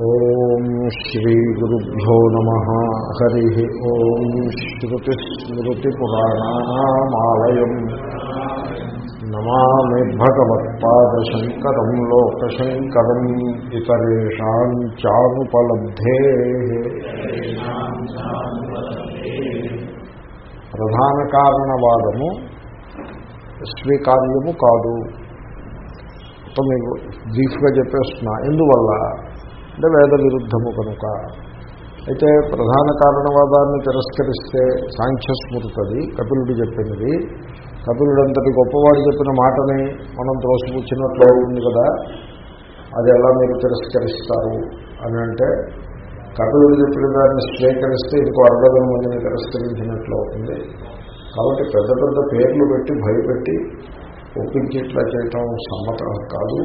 ఓం శ్రీ గురుభ్యో నమ. హరి ఓం శ్రుతిస్మృతిపురాణానామాలయం. నమామి భగవత్పాదశంకరం లోకశంకరం ఇతరేషాం చానుపలబ్ధే ప్రధాన కారణవాదము స్వీకార్యము కాదు. మొత్తం మీకు బ్రీఫ్గా చెప్పేస్తున్నా. ఎందువల్ల? అంటే వేద విరుద్ధము కనుక. అయితే ప్రధాన కారణవాదాన్ని తిరస్కరిస్తే సాంఖ్యస్మృతది కపిలుడు చెప్పినది కపిలుడంతటి గొప్పవాడు చెప్పిన మాటని మనం త్రోసిపుచ్చినట్లు ఉంది కదా. అది ఎలా మీరు తిరస్కరిస్తారు అని అంటే కపిలుడు చెప్పిన దాన్ని స్వీకరిస్తే ఇంకో అర్ధగం మందిని తిరస్కరించినట్లు అవుతుంది. కాబట్టి పెద్ద పెద్ద పేర్లు పెట్టి భయపెట్టి ఒప్పించేట్లా చేయటం సమ్మతం కాదు.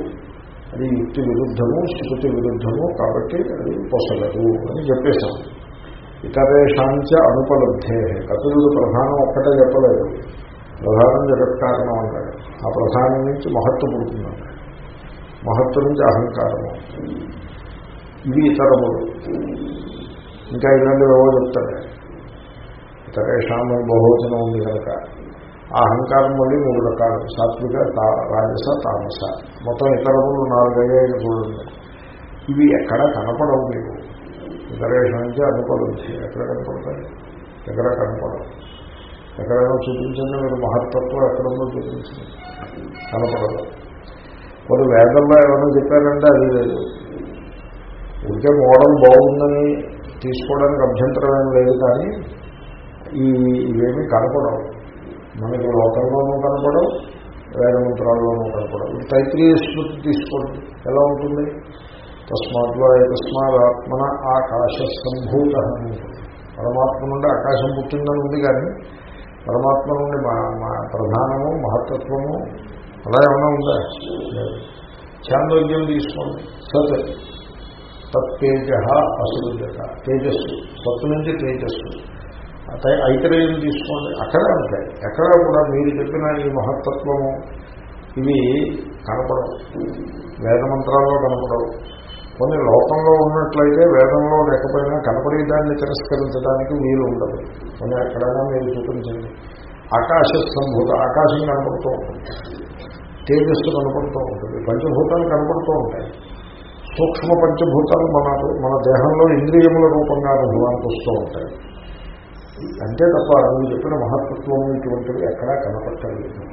అది యుక్తి విరుద్ధము శృతి విరుద్ధము కాబట్టి అది పొసగదు అని చెప్పేశాం. ఇతరేషాంచ అనుపలబ్ధే. కపిలుడు ప్రధానం ఒక్కటే చెప్పలేదు. ప్రధానం జగత్కారణం అంటాడు. ఆ ప్రధానం నుంచి మహత్వ పుడుతున్నాడు మహత్వ నుంచి అహంకారము ఇవి ఇతరములు. ఇంకా ఇలాంటివి ఏవో చెప్తాడు. ఇతరేషాం బహువచనం ఉంది కనుక. ఆ అహంకారం మళ్ళీ మూడు రకాలు. సాత్విక రాజస తామస. మొత్తం ఇతరములు నాలుగైదు చూడండి. ఇవి ఎక్కడ కనపడవు మీకు. ఇతరేషం నుంచి అనుపలబ్ధి ఎక్కడ కనపడతాయి? ఎక్కడ కనపడవు? ఎక్కడైనా చూపించండి మీరు మహత్తత్వం ఎక్కడుందో చూపించండి. కనపడదు. కొన్ని వేదంలో ఏమైనా చెప్పారంటే అది లేదు. ఇంకే మోడల్ బాగుందని తీసుకోవడానికి అభ్యంతరం ఏం లేదు కానీ ఈ ఇవేమీ కనపడవు. మనకి లోకంలోనూ కనపడవు వేదమంత్రాల్లోనూ కనపడవు. తైత్రీయ స్మృతి తీసుకోండి. ఎలా ఉంటుంది? తస్మాత్లో తస్మాత్ ఆత్మన ఆకాశ సంభూత పరమాత్మ నుండి ఆకాశం పుట్టిందని ఉంది కానీ పరమాత్మ నుండి మా ప్రధానము మహత్తత్వము అలా ఏమైనా ఉందా? చాంద్రోగ్యం తీసుకోండి. సత్. తేజ అసలు తేజస్సు. సత్తు నుంచి తేజస్సు. ఐతరేయం తీసుకోండి. అక్కడే ఉంటాయి ఎక్కడ కూడా మీరు చెప్పిన ఈ మహత్తత్వము ఇవి కనపడవు. వేదమంత్రాల్లో కనపడవు. కొన్ని లోకంలో ఉన్నట్లయితే వేదంలో లేకపోయినా కనపడేదాన్ని తిరస్కరించడానికి వీలు ఉండదు. కొన్ని ఎక్కడైనా మీరు చూపించండి. ఆకాశ సంభూత ఆకాశం కనపడుతూ ఉంటుంది. తేజస్సు కనపడుతూ ఉంటుంది. పంచభూతాలు కనపడుతూ ఉంటాయి. సూక్ష్మ పంచభూతాలు మన మన దేహంలో ఇంద్రియముల రూపంగా అనుభవానికి వస్తూ ఉంటాయి. అంతే తప్ప నువ్వు చెప్పిన మహత్తత్వం ఇటువంటివి ఎక్కడా కనపట్టలేదు.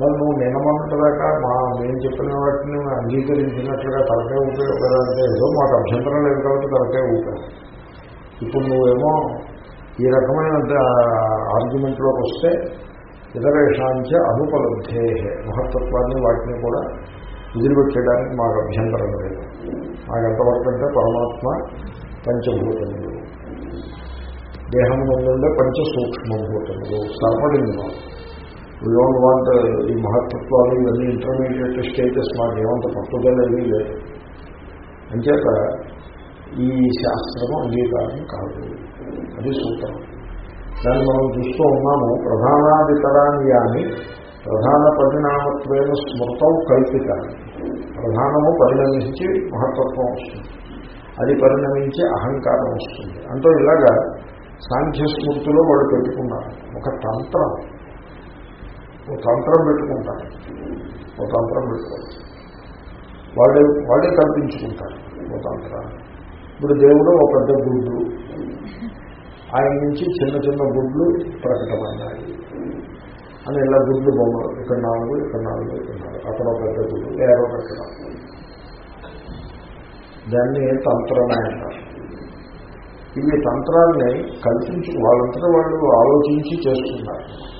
మరి నువ్వు నిన్నమంతదాకా మా మేము చెప్పిన వాటిని అంగీకరించినట్లుగా తలకే ఊపావు కదా అంటే ఏదో మాకు అభ్యంతరం లేదు కాబట్టి తలకే ఊపావు ఇప్పుడు నువ్వేమో ఈ రకమైన ఆర్గ్యుమెంట్లోకి వస్తే ఇతరేషాంచ అనుపలబ్ధే మహత్తత్వాన్ని వాటిని కూడా వదిలిపెట్టడానికి మాకు అభ్యంతరం లేదు. మాకు ఎంతవరకు అంటే పరమాత్మ పంచభూతములు. దేహం పంచ సూక్ష్మభూతములు సరిపడింది మాకు వీ వాంట్ ఈ మహత్తత్వాలు ఇవన్నీ ఇంటర్మీడియట్ స్టేజెస్ మాకు ఏమంత పట్టుదలేవి లేదు. అంచేత ఈ శాస్త్రము అంగీకారం కాదు. అది సూత్రం. దాన్ని మనం చూస్తూ ఉన్నాము. ప్రధానాధితరాన్ని అని ప్రధాన పరిణామత్వైన స్మృతం కల్పిత ప్రధానము పరిణమించి మహత్తత్వం వస్తుంది. అది పరిణమించి అహంకారం వస్తుంది. అంటూ ఇలాగా సాంఖ్యస్మృతిలో వాళ్ళు పెట్టుకున్నారు. ఒక తంత్రం. ఒక తంత్రం పెట్టుకుంటారు. ఒక తంత్రం పెట్టుకోవచ్చు. వాళ్ళే వాళ్ళే కల్పించుకుంటారు ఒక తంత్రాన్ని. ఇప్పుడు దేవుడు ఒక పెద్ద గుడ్లు ఆయన నుంచి చిన్న చిన్న గుడ్లు ప్రకటమన్నాయి అని ఇలా గుడ్లు బొమ్మలు? ఇక్కడ నాలుగు ఇక్కడ నాలుగు ఇక్కడ నాలుగు. అక్కడ ఒక పెద్ద గుడ్లు ఏరో పెట్టడం దాన్ని తంత్రమే అంటారు. ఇవి తంత్రాన్ని కల్పించి వాళ్ళంతా వాళ్ళు ఆలోచించి చేస్తున్నారు.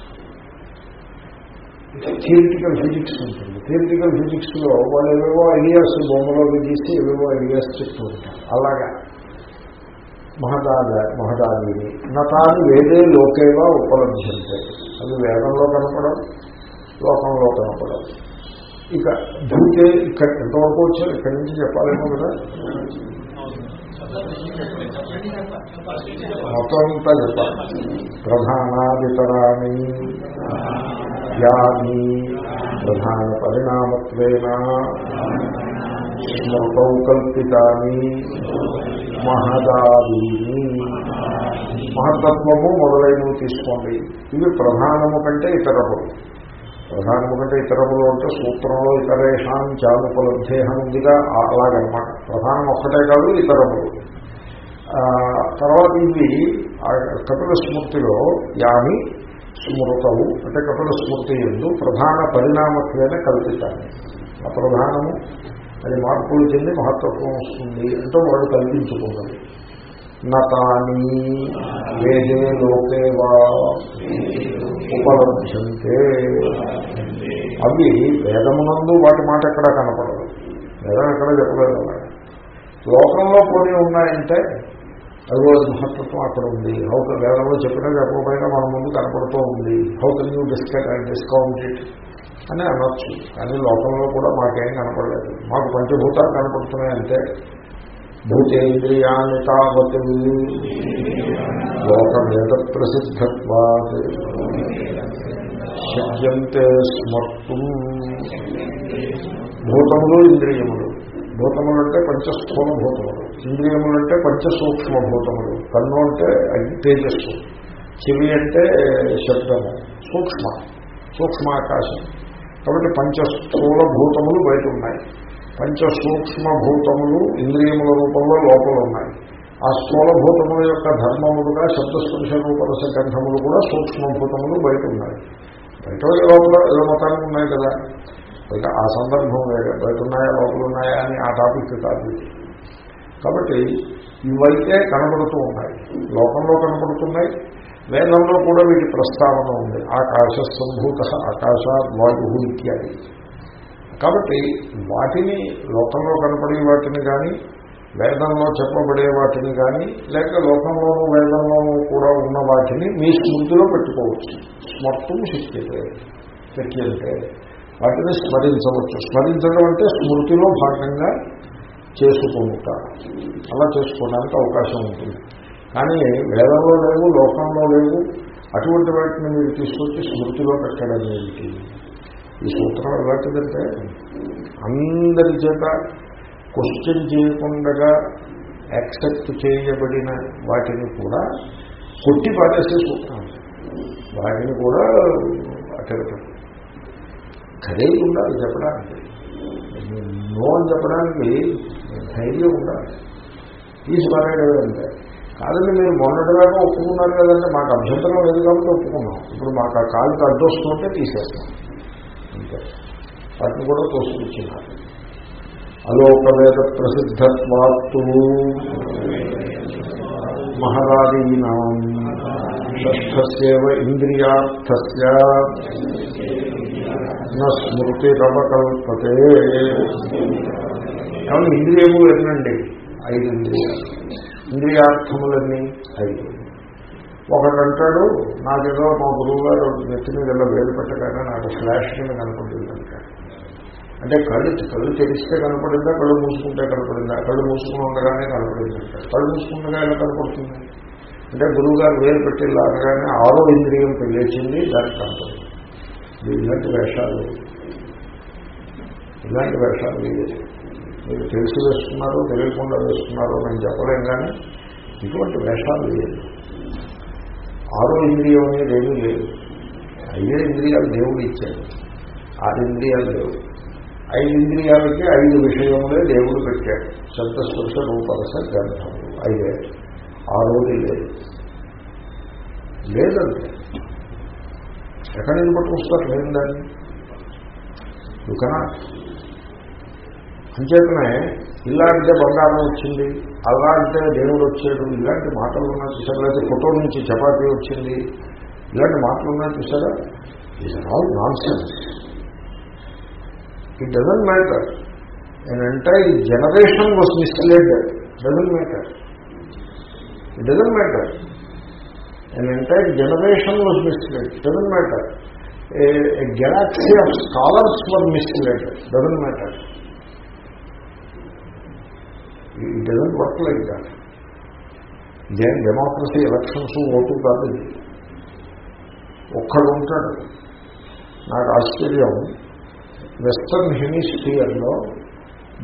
థియరిటికల్ ఫిజిక్స్ ఉంటుంది. థియరిటికల్ ఫిజిక్స్లో వాళ్ళు ఏవేవో ఐడియాస్ బొమ్మలోకి తీసి ఏవేవో ఐడియాస్ చెప్తూ ఉంటారు. అలాగా. మహదాద మహదాదిని. నతాన్ని వేదే లోకేవా ఉపలభ్యంతే. అవి వేదంలో కనపడం లోకంలో కనపడం. ఇక భూతే ఇక్కడ ఎంతవరకు వచ్చారు? ఇక్కడి నుంచి చెప్పాలేమో కదా? మొత్తం అంతా చెప్పాలి ప్రధానాదితరాన్ని యాని ప్రధాన పరిణామత్వేన స్మృతౌ కల్పితాని మహదాదీని మహతత్వము మొదలైనవి తీసుకోండి। ఇవి ప్రధానము కంటే ఇతరములు। ప్రధానము కంటే ఇతరములు అంటే సూత్రంలో ఇతరేషాం చాలుపలబ్ధేహం ఉందిగా అలాగనమాట। ప్రధానం ఒక్కటే కాదు ఇతరములు. ఆ, తర్వాత ఇవి ఆ కపిల స్మృతిలో యాని స్మృతవు అంటే కపిల స్మృతి ఎందు ప్రధాన పరిణామత్వేన కల్పితాన్ని. ఆ ప్రధానము అది మార్పులు చెంది మహత్వత్వం వస్తుంది అంటూ వాడు కల్పించుకున్నది నతాని వేదే లోకే వా ఉపలభ్యంతే. అవి వేదమునందు వాటి మాట ఎక్కడా కనపడదు. వేదం ఎక్కడ చెప్పలేదు లోకంలో పోనీ ఉన్నాయంటే అది మహత్వం అక్కడ ఉంది. హౌ వేదంలో చెప్పినా లేకపోయినా మన ముందు కనపడుతూ ఉంది. How can you discount discount it అని అనొచ్చు. కానీ లోకంలో కూడా మాకేం కనపడలేదు. మాకు పంచభూతాలు కనపడుతున్నాయి అంటే భూతేంద్రియాన్ని తావత్ లోకవేద ప్రసిద్ధత్వాత్ శక్యంతే స్మర్తం. భూతములు ఇంద్రియములు. భూతములు అంటే పంచస్థూల భూతములు. ఇంద్రియములు అంటే పంచసూక్ష్మ భూతములు కన్ను అంటే అగ్ని తేజస్సు. చెవి అంటే శబ్దము. సూక్ష్మ. సూక్ష్మాకాశం. కాబట్టి పంచస్థూల భూతములు బయట ఉన్నాయి పంచసూక్ష్మ భూతములు ఇంద్రియముల రూపంలో లోపల ఉన్నాయి ఆ స్థూల భూతముల యొక్క ధర్మములుగా శబ్దస్పర్శ రూపరస గ్రంథములు కూడా సూక్ష్మభూతములు బయట ఉన్నాయి బయట లోపల ఏదో మొత్తానికి ఉన్నాయి కదా. బయట ఆ సందర్భం లేదు బయట ఉన్నాయా లోపల ఉన్నాయా అని ఆ టాపిక్ కాదు కాబట్టి ఇవైతే కనబడుతూ ఉన్నాయి లోకంలో కనబడుతున్నాయి. వేదంలో కూడా వీటి ప్రస్తావన ఉంది. ఆకాశ సంభూత ఆకాశాత్ వాయు ఇత్యాది. కాబట్టి వాటిని లోకంలో కనపడే వాటిని కానీ వేదంలో చెప్పబడే వాటిని కానీ లేక లోకంలోనూ వేదంలోనూ కూడా ఉన్న వాటిని మీ స్మృతిలో పెట్టుకోవచ్చు. స్మర్తం శక్తి అంటే వాటిని స్మరించవచ్చు. స్మరించడం అంటే స్మృతిలో భాగంగా చేసుకుంటా అలా చేసుకోవడానికి అవకాశం ఉంటుంది. కానీ వేదంలో లేవు లోకంలో లేవు అటువంటి వాటిని మీరు తీసుకొచ్చి స్మృతిలో పెట్టడం ఏమిటి ఈ సూత్రం ఎలాంటిదంటే అందరి చేత క్వశ్చన్ చేయకుండా యాక్సెప్ట్ చేయబడిన వాటిని కూడా కొట్టి పారేసే సూత్రం. వాటిని కూడా అటెంప్ట్ ఖరీదు ఉండాలి చెప్పడానికి. నో అని చెప్పడానికి ధైర్యం ఉండాలి. తీసి పారేయడమే అంటే. కాదండి మీరు మొన్నటిదాకా ఒప్పుకున్నారు కదంటే మాకు అభ్యంతరం లేదు కాబట్టి ఒప్పుకున్నాం. ఇప్పుడు మాకు ఆ కాలుకి అడ్డొస్తుంటే తీసేస్తాం. అంతే. వాటిని కూడా తోసుకొచ్చినారు అలోకవేద ప్రసిద్ధత్వాత్తు మహరాదీనా షష్ఠస్యవ ఇంద్రియార్థస్య నా స్మృతిరవకల్పతే. కాబట్టి ఇంద్రియములు ఎన్నండి ఐదు ఇంద్రియాలు ఇంద్రియార్థములన్నీ ఐదు ఒకడంటాడు నాకేదో మా గురువు గారు నెత్తి మీద ఇలా వేలు పెట్టగానే నాకు ఫ్లాష్ కింద కనపడింది అంటాడు అంటే కళ్ళు కళ్ళు తెరిస్తే కనపడిందా కళ్ళు మూసుకుంటే కనపడిందా? కళ్ళు మూసుకుని ఉండగానే కనపడింది అంటాడు కళ్ళు మూసుకుండగా ఎలా కనపడుతుంది? అంటే గురువు గారు వేలు పెట్టి లాగగానే ఆరో ఇంద్రియం లేచింది దానికి కనపడింది. ఇలాంటి వేషాలు. ఇలాంటి వేషాలు వేయలేదు. మీరు తెలిసి వేస్తున్నారు తెలియకుండా వేస్తున్నారు నేను చెప్పలేం కానీ ఇటువంటి వేషాలు లేదు ఆరో ఇంద్రియం అనేది ఏమీ లేదు ఐదు ఇంద్రియాలు దేవుడు ఇచ్చాడు. ఆరు ఇంద్రియాలు లేవు. ఐదు ఇంద్రియాలకి ఐదు విషయములే దేవుడు పెట్టాడు. శబ్దస్పృశ రూపరస గ్రంథములు ఐదే. ఆరోది లేదు. లేదండి. ఎక్కడ నుంచి పట్టుకొస్తారు? లేదు దాన్ని. దుకాణ అంచేతనే ఇలా అంటే బంగారం వచ్చింది అలా అంటే దేవుడు వచ్చాడు ఇలాంటి మాటలు ఉన్నా చూసారా లేకపోతే ఫోటో నుంచి చపాతీ వచ్చింది ఇలాంటి మాటలు ఉన్నా చూసారా is all nonsense it doesn't matter and ఈ generation was misled doesn't matter it doesn't matter an entire generation was misled. Doesn't matter. A, a galaxy of scholars were misled. Doesn't matter. It doesn't work like that ఇదేం democracy elections vote కాదు ఒక్కడు ఉంటాడు. నాకు ఆశ్చర్యం. Western హెమిస్ఫియర్లో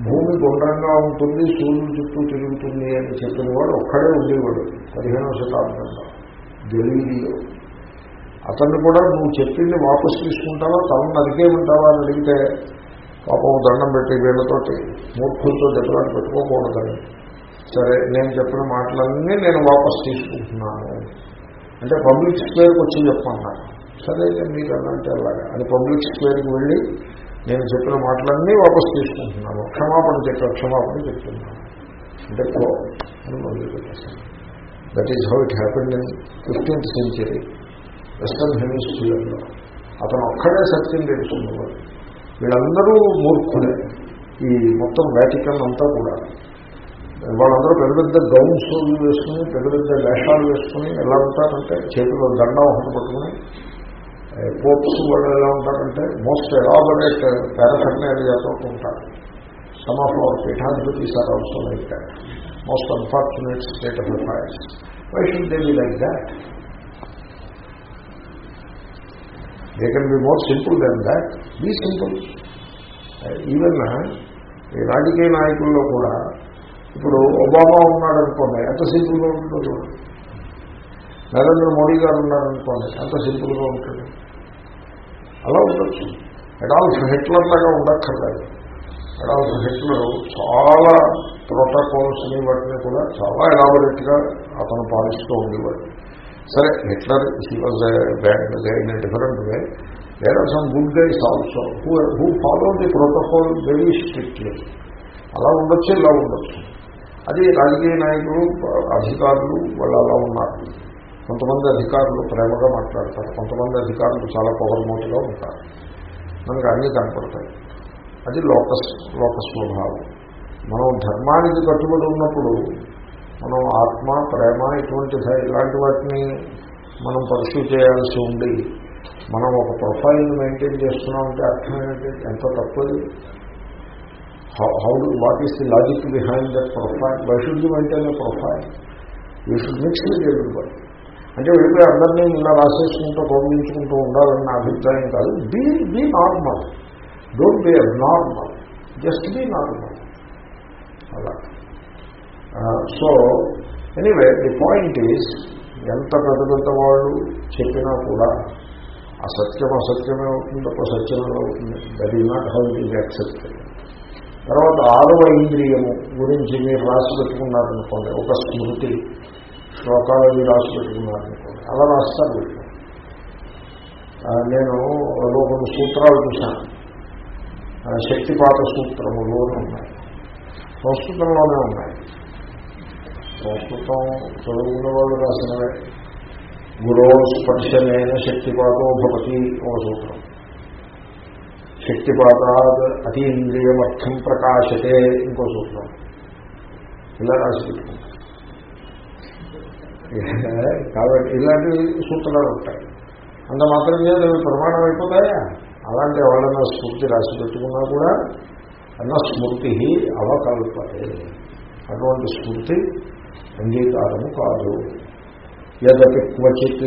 భూమి గుండ్రంగా ఉంటుంది సూర్యుడు చుట్టూ తిరుగుతుంది అని చెప్పిన వాడు ఒక్కడే ఉండేవాడు పదిహేనవ శతాబ్దంలో గెలీలియో అతన్ని కూడా నువ్వు చెప్పింది వాపసు తీసుకుంటావా తనను నరికేమంటావా అని అడిగితే పాపం దండం పెట్టి వీళ్ళతోటి మూర్ఖులతో దెబ్బలాట పెట్టుకోకూడదని. సరే నేను చెప్పిన మాటలన్నీ నేను వాపస్ తీసుకుంటున్నాను. అంటే పబ్లిక్ స్క్వేర్కి వచ్చి చెప్పమన్నాను సరే మీకు అన్నంటే అలాగా. అని పబ్లిక్ స్క్వేర్కి వెళ్ళి నేను చెప్పిన మాటలన్నీ వాపసు తీసుకుంటున్నాను. క్షమాపణ చెప్ప క్షమాపణ చెప్తున్నాను. అంటే పో అని మొదలు that is how it happened in fifteenth century western హెమిస్ఫియర్లో అతను ఒక్కడే సత్యం తెలుసుకున్నవాడు. వీళ్ళందరూ మూర్ఖులే. ఈ మొత్తం వ్యాటికన్ అంతా కూడా. వాళ్ళందరూ పెద్ద పెద్ద గౌన్స్ వేసుకుని పెద్ద పెద్ద వేషాలు వేసుకుని ఎలా ఉంటారంటే చేతిలో దండం ఒకటి పట్టుకుని పోప్స్ వాళ్ళు ఎలా ఉంటారంటే మోస్ట్ ఎలాబరేట్ పారాఫర్నేరియాతో ఉంటారు. Some of our peethadhipatis are also like that most unfortunate state of affairs why should they be like that they can be more simple than that be simple even ఈ రాజకీయ నాయకుల్లో కూడా ఇప్పుడు Obama ఉన్నాడు అనుకోండి ఎంత సింపుల్గా ఉంటుందో చూడండి నరేంద్ర మోడీ గారు ఉన్నారనుకోండి ఎంత సింపుల్గా ఉంటుంది. అలా ఉండొచ్చు. అడాల్ఫ్ హిట్లర్ లాగా ఉండక్కర్లేదు. అడాల్ఫ్ హిట్లర్ చాలా ప్రోటోకాల్స్ని వాటిని కూడా చాలా ఎలాబొరేట్గా అతను పాలిస్తూ ఉండేవాడు. సరే Hitler he was bad in different way there are some good guys also who who follow the protocol very strictly అలా ఉండొచ్చు ఇలా ఉండొచ్చు. అది రాజకీయ నాయకులు అధికారులు వాళ్ళు అలా ఉన్నారు. కొంతమంది అధికారులు ప్రేమగా మాట్లాడతారు కొంతమంది అధికారులు చాలా పవర్మోట్గా ఉంటారు. మనకు అన్నీ కనపడతాయి. అది లోకస్ లోక స్వభావం మనం ధర్మానికి కట్టుబడి ఉన్నప్పుడు మనం ఆత్మ ప్రేమ ఇటువంటి ఇలాంటి వాటిని మనం పర్సూ చేయాల్సి ఉండి మనం ఒక ప్రొఫైల్ని మెయింటైన్ చేస్తున్నామంటే అర్థం ఏంటి? ఎంత తప్పది? How do what is the logic behind that profile why should you maintain a profile you should mix with everybody అంటే వెళ్ళిపోయి అందరినీ ఇలా రాసేసుకుంటూ గౌరవించుకుంటూ ఉండాలని నా అభిప్రాయం కాదు. Be be normal don't be normal just be normal అలా. So anyway the point is ఎంత పెద్ద పెద్ద వాళ్ళు చెప్పినా కూడా అసత్యం అసత్యమే అవుతుంది తప్ప సత్యమే అవుతుంది. That is not how it is accepted తర్వాత ఆరవ ఇంద్రియము గురించి మీరు రాసి పెట్టుకున్నారనుకోండి ఒక స్మృతి శ్లోకాలు అవి రాసి పెట్టుకున్నారనుకోండి అలా రాస్తారు నేను కొన్ని సూత్రాలు చూశాను. శక్తిపాత సూత్రములు ఉన్నాయి. సంస్కృతంలోనే ఉన్నాయి. సంస్కృతం చదువుకున్న వాళ్ళు రాసినవే. గురో స్పర్శనైన శక్తిపాతో భవతి ఒక సూత్రం. శక్తిపాతాద్ అతీంద్రియమర్థం ప్రకాశతే ఇంకో సూత్రం. ఇలా రాసి కాబట్టి ఇలాంటి సూత్రాలు ఉంటాయి. అంత మాత్రం చేత ప్రమాణం అయిపోతాయా? అలాంటి ఎవరైనా స్మృతి రాసి పెట్టుకున్నా కూడా అన్న స్మృతి అవకల్పతే. అటువంటి స్మృతి అంగీకారము కాదు. ఎదటి క్వచిత్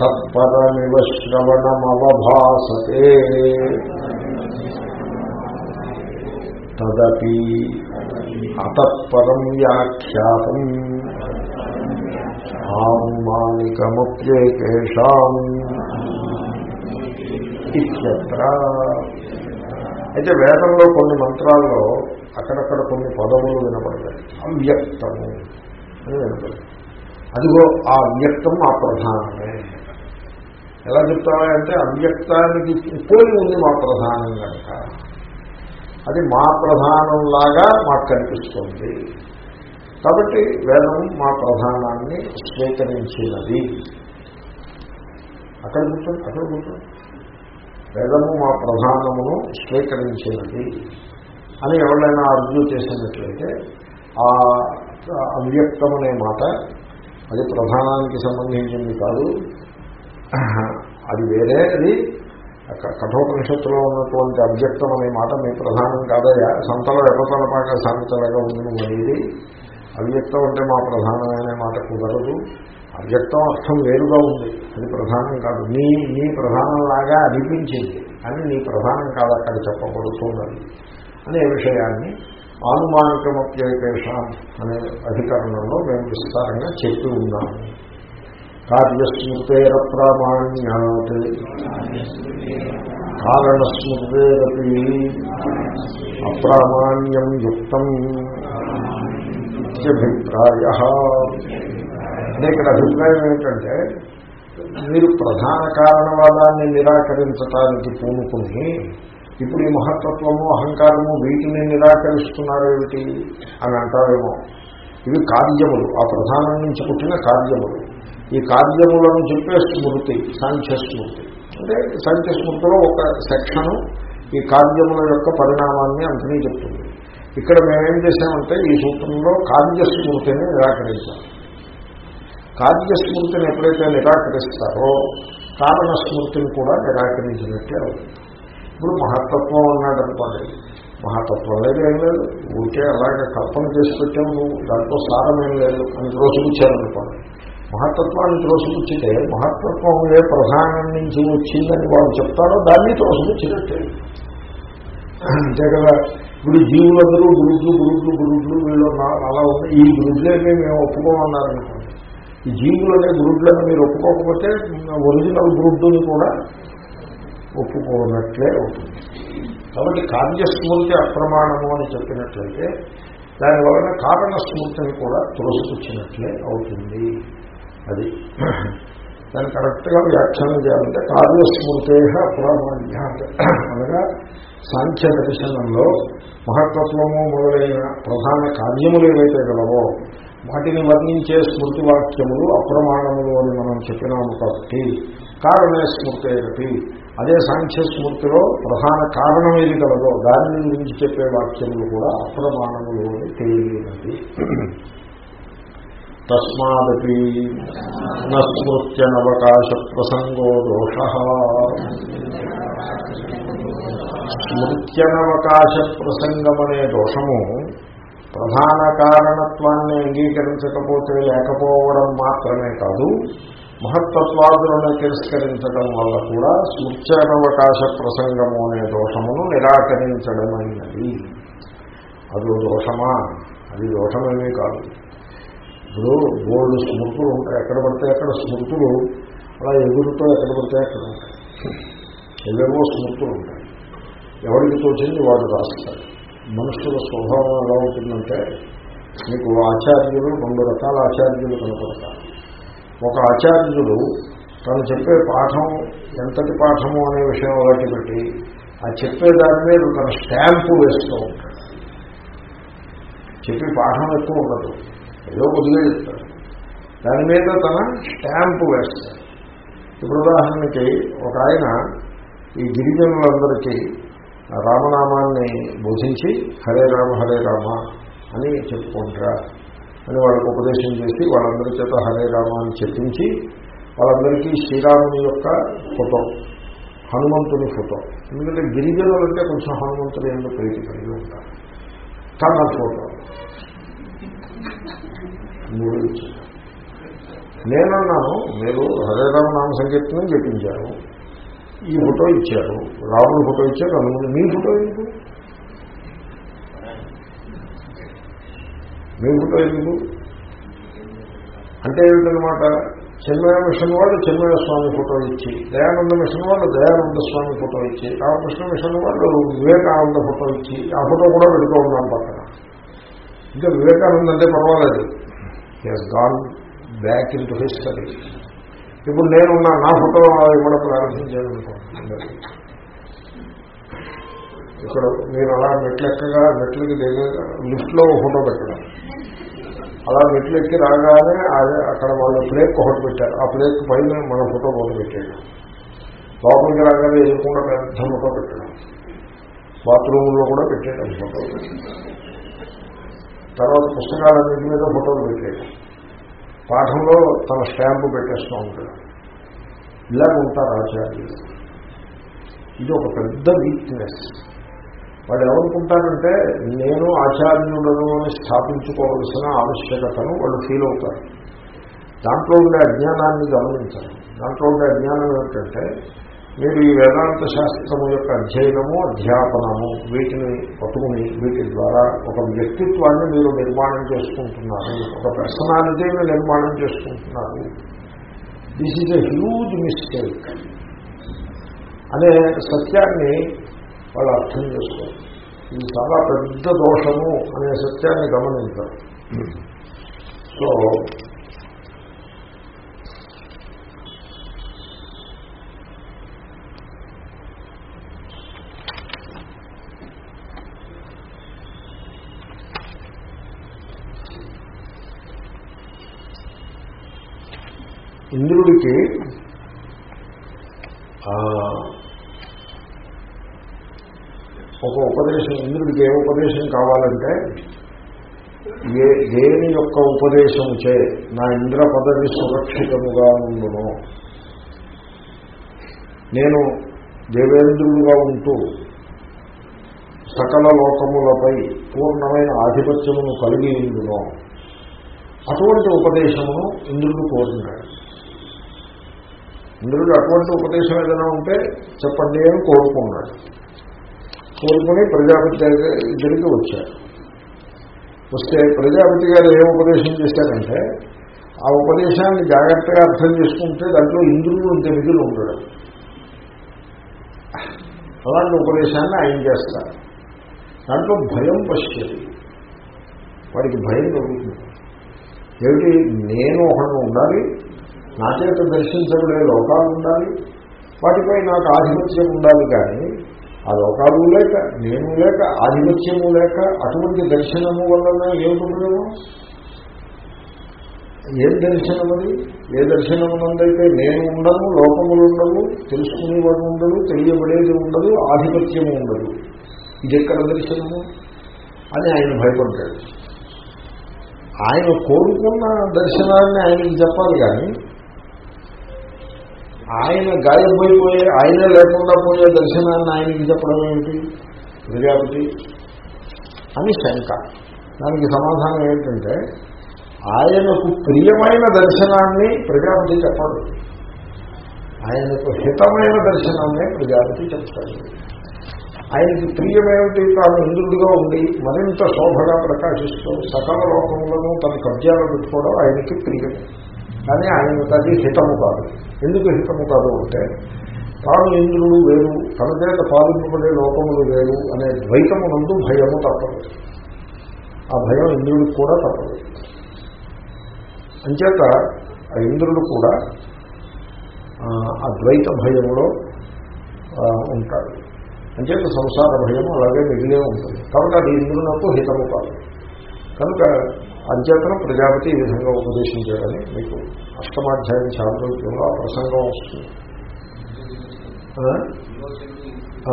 తత్పరమివ శ్రవణమవభాసతే. తదపి అతత్పరం వ్యాఖ్యాతం. ఆమానికముప్యేకేషాం ఇత్యత్ర. అయితే వేదంలో కొన్ని మంత్రాల్లో అక్కడక్కడ కొన్ని పదములు వినపడతాయి. అవ్యక్తము అని వినపడతాయి. అదిగో ఆ అవ్యక్తం ఆ ప్రధానమే. ఎలా చెప్తామంటే అవ్యక్తానికి పోలి ఉంది మా ప్రధానం కనుక. అది మా ప్రధానంలాగా మాకు కనిపిస్తుంది. కాబట్టి వేదం మా ప్రధానాన్ని స్వీకరించినది. అక్కడ కూర్చోండి అక్కడ కూర్చోండి వేదము మా ప్రధానమును స్వీకరించినది. అని ఎవరైనా అర్జు చేసినట్లయితే ఆ అవ్యక్తం అనే మాట అది ప్రధానానికి సంబంధించింది కాదు. అది వేరే అది కఠోపనిషత్తులో ఉన్నటువంటి అవ్యక్తం అనే మాట మీ ప్రధానం కాదయా సంతలో ఎపతలపాక సాంతలుగా ఉంది అనేది. అవ్యక్తం అంటే మా ప్రధానమైన మాట కుదరదు. అవ్యక్తం అర్థం వేరుగా ఉంది. అది ప్రధానం కాదు. నీ నీ ప్రధానంలాగా అనిపించింది. అని నీ ప్రధానం కాదు అక్కడ చెప్పబడుతున్నది. అనే విషయాన్ని ఆనుమానికమప్యేషాం అనే అధికరణంలో మేము విస్తారంగా చెప్పి ఉన్నాము. కార్యస్మృతేర ప్రామాణ్యాత్ కారణస్మృతేరపి అప్రామాణ్యం యుక్తం ఇత్యభిప్రాయ. అంటే ఇక్కడ అభిప్రాయం ఏంటంటే మీరు ప్రధాన కారణవాదాన్ని నిరాకరించటానికి పూనుకుని ఇప్పుడు ఈ మహత్తత్వము అహంకారము వీటిని నిరాకరిస్తున్నారు ఏమిటి అని అంటారేమో. ఇవి కార్యములు. ఆ ప్రధానం నుంచి పుట్టిన కార్యములు. ఈ కార్యములను చెప్పే స్మృతి సాంఖ్య స్మృతి అంటే సాంఖ్య స్మృతిలో ఒక సెక్షను ఈ కార్యముల యొక్క పరిణామాన్ని అంతనీ చెప్తుంది. ఇక్కడ మేమేం చేశామంటే ఈ సూత్రంలో కార్యస్మృతిని నిరాకరించాం కార్యస్మృతిని ఎప్పుడైతే నిరాకరిస్తారో కారణ స్మృతిని కూడా నిరాకరించినట్టే అవుతుంది. ఇప్పుడు మహత్తత్వం అన్నాడు అనుకోండి మహాతత్వం లేదు ఏం లేదు. ఊరికే అలాగే కల్పన చేసి పెట్టాము నువ్వు. దాంట్లో సారమేం లేదు అని త్రోసిపుచ్చారనుకోండి. మహత్తత్వాన్ని త్రోసిపుచ్చితే మహత్తత్వం ఏ ప్రధానం నుంచి వచ్చిందని వాళ్ళు చెప్తారో దాన్ని త్రోసిపుచ్చినట్టే. అంతే కదా. ఇప్పుడు జీవులందరూ గురుడ్లు గురుడ్లు గురుడ్లు వీళ్ళు అలా ఉంది ఈ గురుడ్లేమే మేము ఒప్పుకోమన్నారనుకోండి. ఈ జీవులనే గురుడ్లను మీరు ఒప్పుకోకపోతే ఒరిజినల్ గురుడ్డుని కూడా ఒప్పుకోనట్లే అవుతుంది. కాబట్టి కార్యస్మృతి అప్రమాణము అని చెప్పినట్లయితే దానివలన కారణ స్మృతిని కూడా తులసిపుచ్చినట్లే అవుతుంది. అది దాన్ని కరెక్ట్గా వ్యాఖ్యానం చేయాలంటే కార్యస్మృతే అప్రామాణ్య అనగా సాంఖ్య దర్శనంలో మహత్తత్వము మొదలైన ప్రధాన కార్యములు ఏవైతే గలవో వాటిని వర్ణించే స్మృతి వాక్యములు అప్రమాణములు అని మనం చెప్పినాము కాబట్టి కారణే స్మృతేరటి అదే సాంఖ్య స్మృతిలో ప్రధాన కారణం ఏది కలదో దాని గురించి చెప్పే వాక్యములు కూడా అప్రమాణములోని తెలియనది తస్మాదీ నస్మృత్యనవకాశ ప్రసంగో దోష. స్మృత్యనవకాశ ప్రసంగమనే దోషము ప్రధాన కారణత్వాన్ని అంగీకరించకపోతే లేకపోవడం మాత్రమే కాదు మహత్తత్వాదులను తిరస్కరించడం వల్ల కూడా సూచనవకాశ ప్రసంగము అనే దోషమును నిరాకరించడమైనది. అదో దోషమా? అది దోషమేమీ కాదు. ఇప్పుడు బోర్డు స్మృతులు ఉంటాయి. ఎక్కడ పడితే అక్కడ స్మృతులు అలా ఎగురుతో ఎక్కడ పడితే అక్కడ ఉంటాయి. ఏవేవో స్మృతులు ఉంటాయి. ఎవరికి తోచింది వాడు రాస్తారు మనుషుల స్వభావం ఎలా ఉంటుందంటే మీకు ఆచార్యులు రెండు రకాల ఆచార్యులు కనపడతారు. ఒక ఆచార్యుడు తను చెప్పే పాఠం ఎంతటి పాఠము అనే విషయం ఒకటి పెట్టి ఆ చెప్పే దాని మీద తన స్టాంపు వేస్తూ ఉంటాడు. చెప్పే పాఠం ఎక్కువ ఉండదు. ఏదో కొద్దిగా చెప్తాడు. దాని మీద తన స్టాంపు వేస్తాడు. ఇప్పుడు ఉదాహరణకి ఒక ఆయన ఈ గిరిజనులందరికీ రామనామాన్ని బోధించి హరే రామ హరే రామ అని చెప్పుకుంటారా. అని వాళ్ళకు ఉపదేశం చేసి వాళ్ళందరి చేత హరే రామ అని చెప్పించి వాళ్ళందరికీ శ్రీరాముని యొక్క ఫోటో హనుమంతుని ఫోటో. ఎందుకంటే గిరిజనులు అంటే కొంచెం హనుమంతుని ఎందుకు ప్రీతి కలిగి ఉంటారు. తన ఫోటో. మూడు నేనన్నాను మీరు హరే రామ నామ సంకీర్తనం చెప్పించారు ఈ ఫోటో ఇచ్చారు. రాముడు ఫోటో ఇచ్చారు హనుమంతు మీ ఫోటో ఎందుకు మీ ఫోటో ఎందుకు అంటే ఏమిటనమాట చిన్మయ మిషన్ వాళ్ళు చిన్మయ స్వామి ఫోటో ఇచ్చి దయానంద మిషన్ వాళ్ళు దయానంద స్వామి ఫోటో ఇచ్చి రామకృష్ణ మిషన్ వాళ్ళు వివేకానంద ఫోటో ఇచ్చి ఆ ఫోటో కూడా పెడుతూ ఉన్నాం పక్కన. ఇంకా వివేకానంద అంటే పర్వాలేదు. He's gone back into history ఇప్పుడు నేను నా నా ఫోటో ఇవ్వడం ప్రారంభించాలనుకోండి ఇక్కడ మీరు అలా మెట్లెక్కగా మెట్లకి దిగగా లిఫ్ట్లో ఫోటో పెట్టడం. అలా మెట్లు ఎక్కి రాగానే అక్కడ వాళ్ళు ప్లేక్ ఒకటి పెట్టారు. ఆ ప్లేక్ పైన మన ఫోటో ఒకటి పెట్టాడు. లోపలికి రాగానే ఎదుర్కొండ పెద్ద ఫోటో పెట్టడం. బాత్రూంలో కూడా పెట్టాడు ఫోటో. తర్వాత పుస్తకాలన్నింటి మీద ఫోటోలు పెట్టాడు. పాఠంలో తన స్టాంపు పెట్టేస్తూ ఉంటాడు. ఇలా ఉంటారు ఆచార్యులు. ఇది ఒక పెద్ద వీక్నెస్ వాడు ఏమనుకుంటారంటే నేను ఆచార్యుడను అని స్థాపించుకోవలసిన ఆవశ్యకతను వాళ్ళు ఫీల్ అవుతారు. దాంట్లో ఉండే అజ్ఞానాన్ని గమనించాలి దాంట్లో ఉండే అజ్ఞానం ఏమిటంటే మీరు ఈ వేదాంత శాస్త్రము యొక్క అధ్యయనము అధ్యాపనము వీటిని పట్టుకుని వీటి ద్వారా ఒక వ్యక్తిత్వాన్ని మీరు నిర్మాణం చేసుకుంటున్నారు. ఒక పర్సనాలిటీని నిర్మాణం చేసుకుంటున్నారు. This is a huge mistake అనే సత్యాన్ని వాళ్ళు అర్థం చేసుకోరు ఇది చాలా పెద్ద దోషము అనే సత్యాన్ని గమనించారు సో ఇంద్రుడికి ఒక ఉపదేశం ఇంద్రుడికి ఏ ఉపదేశం కావాలంటే ఏ దేని యొక్క ఉపదేశం చే నా ఇంద్ర పదవి సురక్షితముగా ఉండును. నేను దేవేంద్రుడుగా ఉంటూ సకల లోకములపై పూర్ణమైన ఆధిపత్యమును కలిగి ఉండును. అటువంటి ఉపదేశమును ఇంద్రుడు కోరుతున్నాడు. ఇంద్రుడు అటువంటి ఉపదేశం ఏదైనా ఉంటే చెప్పండి అని కోరుకున్నాడు. కోరుకుని ప్రజాపతి దగ్గరికి వచ్చారు. వస్తే ప్రజాపతి గారు ఏ ఉపదేశం చేశారంటే ఆ ఉపదేశాన్ని జాగ్రత్తగా అర్థం చేసుకుంటే దాంట్లో ఇంద్రుడు ఇంత నిధులు ఉండడం. అలాంటి ఉపదేశాన్ని ఆయన చేస్తారు. దాంట్లో భయం పశ్చేది. వాడికి భయం కలుగుతుంది. ఏమిటి? నేను ఒకడు ఉండాలి నా చేత దర్శించబడే లోకాలు ఉండాలి వాటిపై నాకు ఆధిపత్యం ఉండాలి కానీ ఆ లోకాలు లేక నేను లేక ఆధిపత్యము లేక అటువంటి దర్శనము వలన ఏమిటో ఏం దర్శనం అది ఏ దర్శనం నందైతే నేను ఉండను లోకములు ఉండవు తెలుసుకునేవాడు ఉండదు తెలియబడేది ఉండదు ఆధిపత్యము ఉండదు. ఇది ఎక్కడ దర్శనము? అని ఆయన భయపడ్డాడు. ఆయన కోరుకున్న దర్శనాన్ని ఆయనకి చెప్పాలి కానీ ఆయన గాయపోయిపోయే ఆయనే లేకుండా పోయే దర్శనాన్ని ఆయనకి చెప్పడం ఏమిటి? ప్రజాపతి అని శంక. దానికి సమాధానం ఏంటంటే ఆయనకు ప్రియమైన దర్శనాన్ని ప్రజాపతి చెప్పడు ఆయనకు హితమైన దర్శనాన్ని ప్రజాపతి చెప్తాడు. ఆయనకి ప్రియమేమిటి తాను ఇంద్రుడిగా ఉండి మరింత శోభగా ప్రకాశిస్తూ సకల లోకంలోనూ తన కబ్జాలు పెట్టుకోవడం ఆయనకి ప్రియమే కానీ ఆయనకు అది హితము కాదు. ఎందుకు హితము కాదు అంటే తాను ఇంద్రుడు వేరు తన చేత పాలింపబడే లోకములు వేరు అనే ద్వైతమునందు భయము తప్పదు. ఆ భయం ఇంద్రుడికి కూడా తప్పదు. అంచేత ఆ ఇంద్రుడు కూడా ఆ ద్వైత భయములో ఉంటాడు. అంచేత సంసార భయము అలాగే మిగిలే ఉంటుంది. కాబట్టి అది ఇంద్రునకు హితము కాదు. కనుక అంచేతనం ప్రజాపతి ఈ విధంగా ఉపదేశం మీకు అష్టమాధ్యాయం చాంద్రోగ్యంలో ఆ ప్రసంగం వస్తుంది.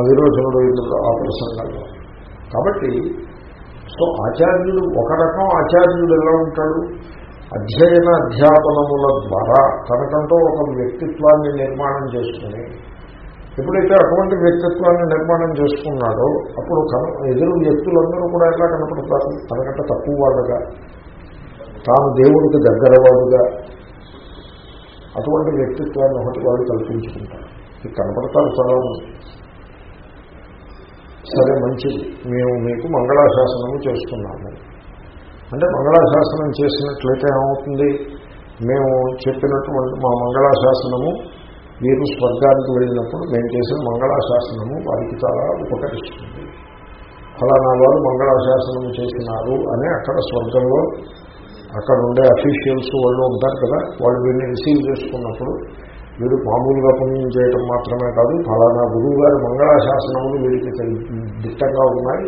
విరోచనుడు ఇంద్రుడు ఆ ప్రసంగంలో కాబట్టి సో ఆచార్యుడు ఒక రకం ఆచార్యుడు ఎలా ఉంటాడు? అధ్యయన అధ్యాపనముల ద్వారా తనకంటూ ఒక వ్యక్తిత్వాన్ని నిర్మాణం చేసుకుని ఎప్పుడైతే అటువంటి వ్యక్తిత్వాన్ని నిర్మాణం చేసుకున్నాడో అప్పుడు ఎదురు వ్యక్తులందరూ కూడా ఎలా కనపడతారు? తనకంటే తక్కువ వాళ్ళగా. తాను దేవుడికి దగ్గరవాడుగా అటువంటి వ్యక్తిత్వాన్ని ఒకటి వాడు కల్పించుకుంటారు ఇది కనపడతారు చాలా సరే మంచిది. మేము మీకు మంగళాశాసనము చేస్తున్నాము. అంటే మంగళాశాసనం చేసినట్లయితే ఏమవుతుంది? మేము చెప్పినటువంటి మా మంగళాశాసనము మీరు స్వర్గానికి వెళ్ళినప్పుడు మేము చేసిన మంగళాశాసనము వారికి చాలా ఉపకరిస్తుంది. ఫలానా వారు మంగళాశాసనము చేసినారు అని అక్కడ స్వర్గంలో అక్కడ ఉండే అఫీషియల్స్ వాళ్ళు ఉంటారు కదా వాళ్ళు వీరిని రిసీవ్ చేసుకున్నప్పుడు వీరు మామూలుగా పుణ్యం చేయటం మాత్రమే కాదు ఫలానా గురువు గారి మంగళాశాసనములు వీరికి దిట్టంగా ఉన్నాయి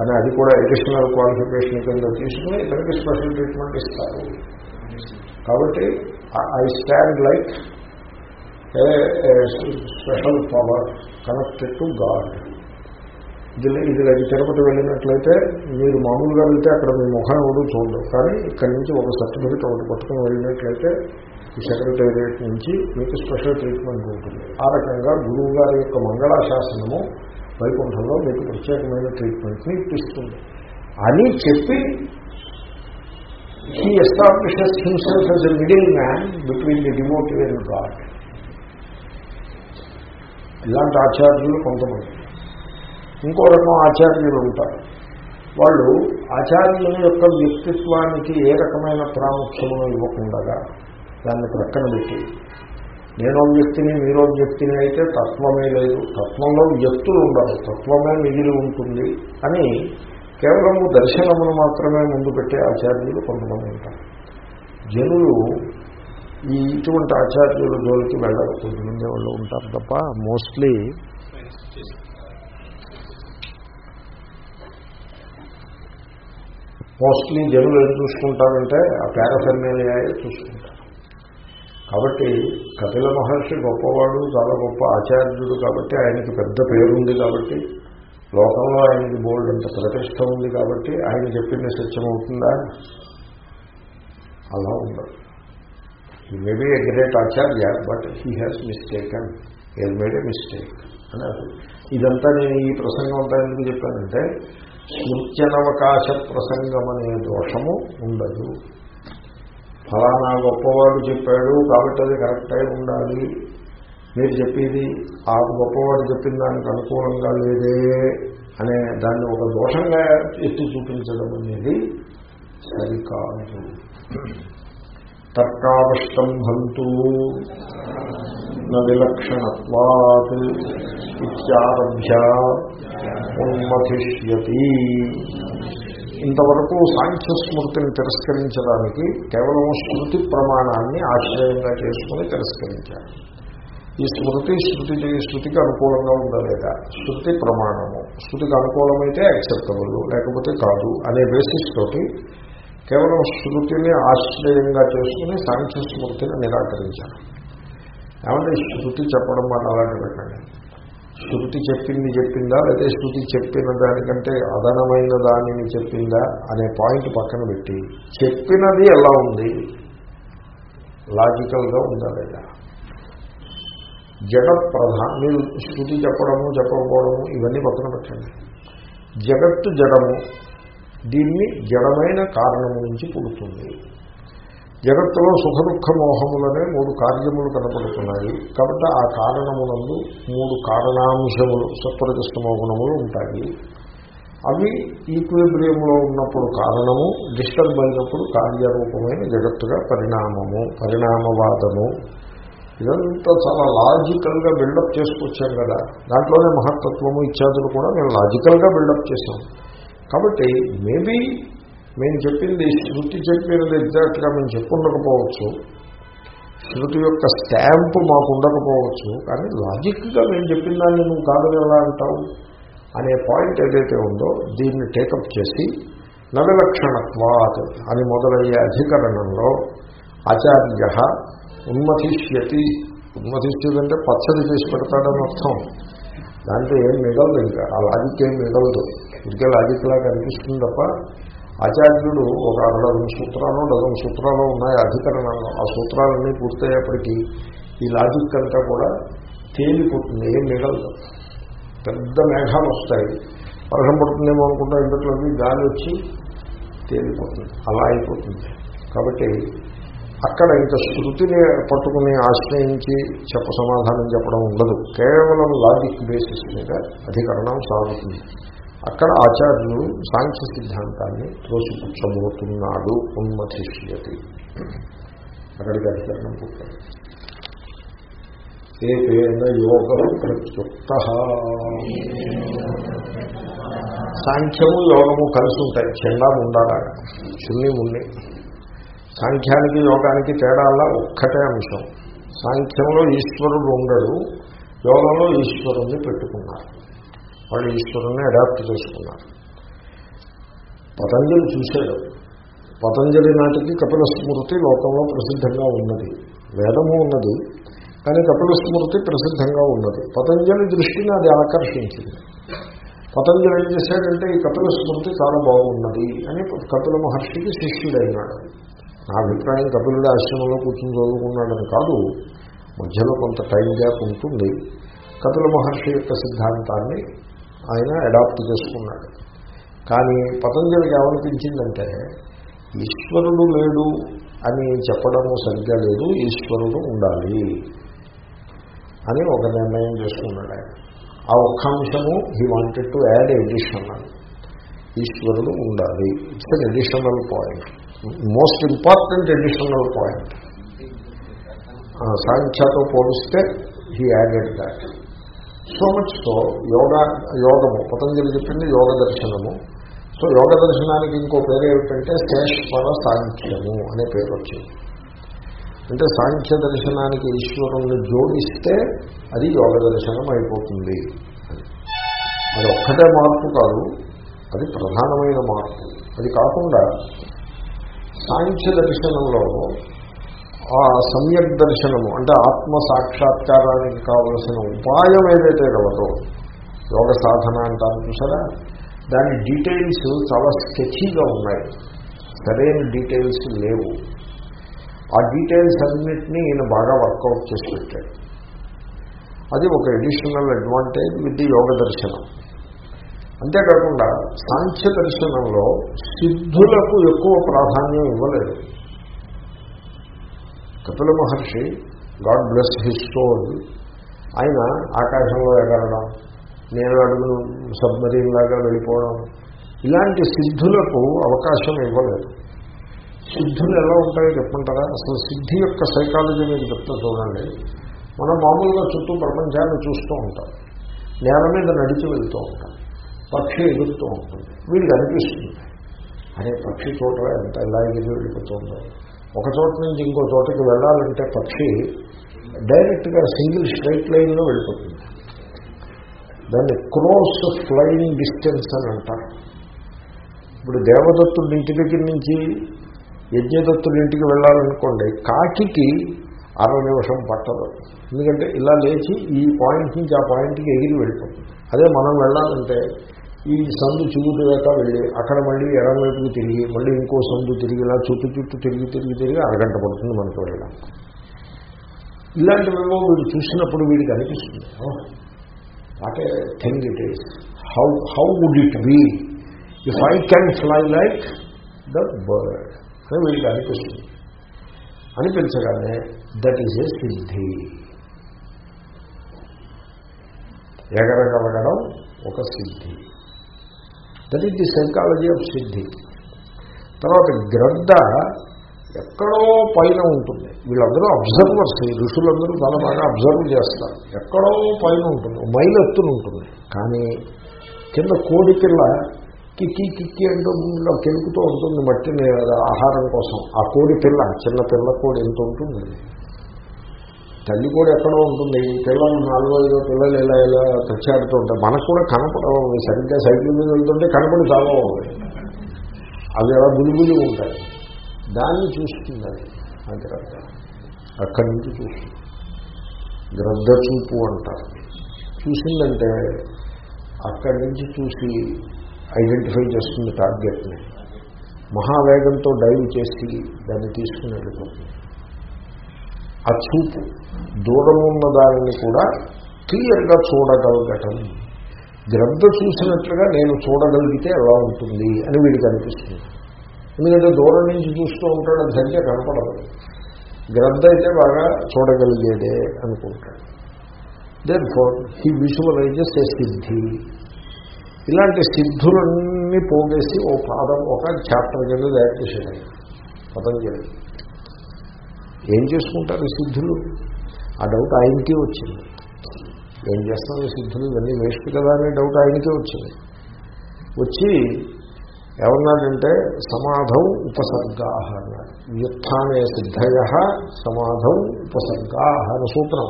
అని అది కూడా అడిషనల్ క్వాలిఫికేషన్ కింద తీసుకుని ఇతనికి స్పెషల్ ట్రీట్మెంట్ ఇస్తారు. కాబట్టి I stand like special power connected to God ఇది ఇది తిరుపతి వెళ్ళినట్లయితే మీరు మామూలుగా వెళ్తే అక్కడ మీ ముఖం ఎవరు చూడదు కానీ ఇక్కడి నుంచి ఒక సర్టిఫికెట్ ఒకటి పట్టుకుని వెళ్ళినట్లయితే ఈ సెక్రటేరియట్ నుంచి మీకు స్పెషల్ ట్రీట్మెంట్ ఉంటుంది. ఆ రకంగా గురువు గారి యొక్క మంగళాశాసనము వైకుంఠంలో మీకు ప్రత్యేకమైన ట్రీట్మెంట్ని ఇప్పిస్తుంది. అని చెప్పి he establishes himself as a middle man between the devotee and God ఇలాంటి ఆచార్యులు కొంతమంది. ఇంకో రకం ఆచార్యులు ఉంటారు. వాళ్ళు ఆచార్యుల యొక్క వ్యక్తిత్వానికి ఏ రకమైన ప్రాముఖ్యము ఇవ్వకుండా దాన్ని ప్రక్కన పెట్టి నేనో వ్యక్తిని మీరో వ్యక్తిని అయితే తత్వమే లేదు. తత్వంలో వ్యక్తులు ఉండరు. తత్వమే మిగిలి ఉంటుంది అని కేవలము దర్శనమును మాత్రమే ముందు పెట్టే ఆచార్యులు కొంతమంది ఉంటారు. జనులు ఈ ఇటువంటి ఆచార్యుల జోలికి వెళ్ళరు. కొంతమంది వాళ్ళు ఉంటారు తప్ప మోస్ట్లీ మోస్ట్లీ జనులు ఏం చూసుకుంటారంటే ఆ పారాఫెర్మేలియాయే చూసుకుంటారు. కాబట్టి కపిల మహర్షి గొప్పవాడు చాలా గొప్ప ఆచార్యుడు కాబట్టి ఆయనకి పెద్ద పేరుంది కాబట్టి లోకంలో ఆయనకి బోల్డ్ అంత ప్రతిష్ట ఉంది కాబట్టి ఆయన చెప్పింది సత్యమవుతుందా? అలా ఉండదు. He may be a great acharya but he has mistaken he made a mistake అని అది ఇదంతా నేను ఈ ప్రసంగం అంతా ఎందుకు చెప్పానంటే స్మృత్యనవకాశ ప్రసంగం అనే దోషము ఉండదు. ఫలానా గొప్పవాడు చెప్పాడు కాబట్టి అది కరెక్ట్ అయి ఉండాలి. మీరు చెప్పేది ఆ గొప్పవాడు చెప్పిన దానికి అనుకూలంగా లేదే అనే దాన్ని ఒక దోషంగా ఎత్తి చూపించడం అనేది సరికాదు. తర్కావష్టంభంతు విలక్షణత్వాత్ ఇత్యారభ్య ఉన్మతిష్యతి. ఇంతవరకు సాంఖ్య స్మృతిని తిరస్కరించడానికి కేవలం స్మృతి ప్రమాణాన్ని ఆశ్రయంగా చేసుకుని తిరస్కరించారు. ఈ స్మృతి శృతి శృతికి అనుకూలంగా ఉండలేదా శృతి ప్రమాణము శృతికి అనుకూలమైతే యాక్సెప్టబుల్ లేకపోతే కాదు అనే బేసిస్ తోటి కేవలం శృతిని ఆశ్రయంగా చేసుకుని సాంఖ్య స్మృతిని నిరాకరించారు. ఏమంటే శృతి చెప్పడం మాట అలాంటి పెట్టండి. శృతి చెప్పింది చెప్పిందా? లేదా శృతి చెప్పిన దానికంటే అదనమైన దానిని చెప్పిందా? అనే పాయింట్ పక్కన పెట్టి చెప్పినది ఎలా ఉంది? లాజికల్గా ఉందా లేదా? జగత్ ప్రధాన మీరు శృతి చెప్పడము చెప్పకపోవడము ఇవన్నీ పక్కన పెట్టండి. జగత్తు జడము దీన్ని జడమైన కారణము నుంచి పుడుతుంది. జగత్తులో సుఖ దుఃఖ మోహములనే మూడు కార్యములు కనపడుతున్నాయి. కాబట్టి ఆ కారణమునందు మూడు కారణాంశములు సత్వరజస్తమోగుణములు ఉంటాయి. అవి ఈక్విబ్రియంలో ఉన్నప్పుడు కారణము డిస్టర్బ్ అయినప్పుడు కార్యరూపమైన జగత్తుగా పరిణామము పరిణామవాదము. ఇదంతా చాలా లాజికల్గా బిల్డప్ చేసుకొచ్చాం కదా. దాంట్లోనే మహత్తత్వము ఇత్యాదులు కూడా మేము లాజికల్గా బిల్డప్ చేసాం కాబట్టి మేబీ మేము చెప్పింది శృతి చెప్పినది ఎగ్జాక్ట్గా మేము చెప్పుండకపోవచ్చు. శృతి యొక్క స్టాంపు మాకు ఉండకపోవచ్చు. కానీ లాజిక్గా మేము చెప్పిన దాన్ని నువ్వు కాదని ఎలా అంటావు? అనే పాయింట్ ఏదైతే ఉందో దీన్ని టేకప్ చేసి నవలక్షణత్వాత్ అని మొదలయ్యే అధికరణంలో ఆచార్య ఉన్మతిష్యతి. ఉన్మతిష్యతి అంటే పచ్చడి చేసి పెడతాడని అర్థం. దాంట్లో ఏం మిగలదు ఇంకా. ఆ లాజిక్ ఏం మిగలదు. ఇంకే లాజిక్ లాగా అనిపిస్తుంది తప్ప ఆచార్యుడు ఒక అరడజన సూత్రాలు డజన్ సూత్రాలు ఉన్నాయి అధికరణంలో. ఆ సూత్రాలన్నీ పూర్తయ్యేప్పటికీ ఈ లాజిక్ అంతా కూడా తేలిపోతుంది ఏం మిగలదు. పెద్ద మేఘాలు వస్తాయి. వర్షం పడుతుందేమో అనుకుంటా ఇంతట్లోకి గాలి వచ్చి తేలిపోతుంది అలా అయిపోతుంది. కాబట్టి అక్కడ ఇంత శృతిని పట్టుకుని ఆశ్రయించి చెప్ప సమాధానం చెప్పడం ఉండదు. కేవలం లాజిక్ బేసిస్ మీద అధికరణం సాగుతుంది. అక్కడ ఆచార్యులు సాంఖ్య సిద్ధాంతాన్ని త్రోసిపుచ్చబోతున్నాడు ఉన్మతిష్యతి. అక్కడికి అధికరణం పుట్టాడు. ఏపేన యోగ ప్రత్యుక్త. సాంఖ్యము యోగము కలిసి ఉంటాయి. చెండా ఉండాలా చున్ని మున్ని సాంఖ్యానికి యోగానికి తేడాలా ఒక్కటే అంశం. సాంఖ్యంలో ఈశ్వరుడు ఉండడు యోగంలో ఈశ్వరుణ్ణి పెట్టుకున్నారు. వాళ్ళు ఈశ్వరుణ్ణి అడాప్ట్ చేసుకున్నారు. పతంజలి చూశాడు. పతంజలి నాటికి కపిల స్మృతి లోకంలో ప్రసిద్ధంగా ఉన్నది. వేదము ఉన్నది కానీ కపిల స్మృతి ప్రసిద్ధంగా ఉన్నది. పతంజలి దృష్టిని అది ఆకర్షించింది. పతంజలి ఏం చేశాడంటే ఈ కపిల స్మృతి చాలా బాగున్నది అని కపిల మహర్షికి శిష్యుడైనాడు. నా అభిప్రాయం కపిలుడి ఆశ్రమంలో కూర్చొని చదువుకున్నాడని కాదు మధ్యలో కొంత టైం గ్యాప్ ఉంటుంది. కపిల మహర్షి యొక్క సిద్ధాంతాన్ని ఆయన అడాప్ట్ చేసుకున్నాడు. కానీ పతంజలికి ఏమనిపించిందంటే ఈశ్వరుడు లేడు అని చెప్పడము సరిగ్గా లేదు ఈశ్వరుడు ఉండాలి అని ఒక నిర్ణయం చేసుకున్నాడు ఆయన. ఆ ఒక్క అంశము he wanted to add additional ఈశ్వరుడు ఉండాలి. It's an additional point most important additional point సాంఖ్యతో పోలిస్తే he added that so much so yoga యోగము పతంజలి చెప్పింది యోగ దర్శనము. సో యోగ దర్శనానికి ఇంకో పేరు ఏమిటంటే శేష్పర సాంఖ్యము అనే పేరు వచ్చింది. అంటే సాంఖ్య దర్శనానికి ఈశ్వరుణ్ణి జోడిస్తే అది యోగ దర్శనం అయిపోతుంది అది ఒక్కటే మార్పు కాదు అది ప్రధానమైన మార్పు. అది కాకుండా సాంఖ్య దర్శనంలో ఆ సమ్యక్ దర్శనము అంటే ఆత్మ సాక్షాత్కారానికి కావలసిన ఉపాయం ఏదైతే కలదో యోగ సాధన అంటారు చూసారా? దాని డీటెయిల్స్ చాలా స్కెచీగా ఉన్నాయి. సరైన డీటెయిల్స్ లేవు. ఆ డీటెయిల్స్ అన్నింటినీ ఈయన బాగా వర్కౌట్ చేసి పెట్టాడు. అది ఒక ఎడిషనల్ అడ్వాంటేజ్ విత్ యోగ దర్శనం. అంతేకాకుండా సాంఖ్య దర్శనంలో సిద్ధులకు ఎక్కువ ప్రాధాన్యం ఇవ్వలేదు. Kapila Maharshi God bless his soul ఆయన ఆకాశంలో ఎగరడం నేను అడుగును సబ్మరీన్ లాగా వెళ్ళిపోవడం ఇలాంటి సిద్ధులకు అవకాశం ఇవ్వలేదు. సిద్ధులు ఎలా ఉంటాయో చెప్పంటారా అసలు సిద్ధి యొక్క సైకాలజీ మీకు చెప్తా చూడండి. మనం మామూలుగా చుట్టూ ప్రపంచాన్ని చూస్తూ ఉంటాం. నేల మీద నడిచి వెళ్తూ ఉంటాం. పక్షి ఎగురుతూ ఉంటుంది. వీడికి అనిపిస్తుంది అనే పక్షి చోట ఎంత ఎలా ఎగిరి వెళ్ళిపోతుందో. ఒక చోట నుంచి ఇంకో చోటకి వెళ్ళాలంటే పక్షి డైరెక్ట్గా సింగిల్ స్ట్రైట్ లైన్లో వెళ్ళిపోతుంది. దాన్ని క్రోస్ ఫ్లయింగ్ డిస్టెన్స్ అని అంటారు. ఇప్పుడు దేవదత్తుడి ఇంటి దగ్గర నుంచి యజ్ఞదత్తుడి ఇంటికి వెళ్ళాలనుకోండి కాకికి అర నిమిషం పట్టదు. ఎందుకంటే ఇలా లేచి ఈ పాయింట్ నుంచి ఆ పాయింట్కి ఎగిరి వెళ్ళిపోతుంది. అదే మనం వెళ్ళాలంటే ఈ సందు చిగురుదాకా వెళ్ళి అక్కడ మళ్ళీ ఎడమవైపుకి తిరిగి మళ్ళీ ఇంకో సందు తిరిగి ఇలా చుట్టూ చుట్టూ తిరిగి తిరిగి తిరిగి అరగంట పడుతుంది మనకు వెళ్ళాం ఇలాంటివేమో వీడు చూసినప్పుడు వీడికి అనిపిస్తుంది. What a thing it is how how would it be if I can fly like the bird అని వీడికి అనిపిస్తుంది. అనిపించగానే దట్ ఈజ్ ఏ సిద్ధి ఎగరగలగడం ఒక సిద్ధి that is the psychology of siddhi. తర్వాత గ్రద్ద ఎక్కడో పైన ఉంటుంది. వీళ్ళందరూ అబ్జర్వర్స్ ఋషులందరూ చాలా బాగా అబ్జర్వ్ చేస్తారు. ఎక్కడో పైన ఉంటుంది మైలు ఎత్తున ఉంటుంది. కానీ కింద కోడి పిల్ల కిక్కి కిక్కి అంటూ ఇలా కెలుకుతూ ఉంటుంది మట్టిని ఆహారం కోసం. ఆ కోడి పిల్ల చిన్న పిల్ల కోడి ఎంత ఉంటుంది? తల్లి కూడా ఎక్కడో ఉంటుంది. పిల్లలు నాలుగో ఐదో పిల్లలు ఇలా ఇలా తచ్చాడుతూ ఉంటాయి మనకు కూడా కనపడవు. సరిగ్గా సైకిల్ మీద వెళ్తుంటే కనపడి చాలా అవి ఎలా బులిబులి ఉంటాయి. దాన్ని చూస్తుంది అది. ఆ గ్రద్ద అక్కడి నుంచి చూస్తుంది. గ్రద్ద చూపు అంటారు. చూసిందంటే అక్కడి నుంచి చూసి ఐడెంటిఫై చేస్తుంది టార్గెట్ని. మహావేగంతో డైవ్ చేసి దాన్ని తీసుకుని వెళ్ళిపోతుంది ఆ చూపు దూరం ఉన్న దానిని కూడా క్లియర్గా చూడగలగటం. గ్రద్ద చూసినట్లుగా నేను చూడగలిగితే ఎలా ఉంటుంది అని వీడికి అనిపిస్తుంది. ఎందుకంటే దూరం నుంచి చూస్తూ ఉంటాడు సంఖ్య సరిగ్గా కనపడదు. గ్రద్ద అయితే బాగా చూడగలిగేదే అనుకుంటాడు. Then for he visualises a siddhi ఇలాంటి సిద్ధులన్నీ పోగేసి ఓ పాదం ఒక చాప్టర్ కింద తయారు చేసేది పతంజలి ఏం చేసుకుంటారు సిద్ధులు? ఆ డౌట్ ఆయనకే వచ్చింది. ఏం చేస్తాం సిద్ధులు? ఇవన్నీ వేస్ట్ కదా అనే డౌట్ ఆయనకే వచ్చింది. వచ్చి ఏమన్నాడంటే సమాధం ఉపసర్గా అన్నాడు. వ్యుత్థానే సిద్ధయ సమాధం ఉపసర్గా అన్న సూత్రం.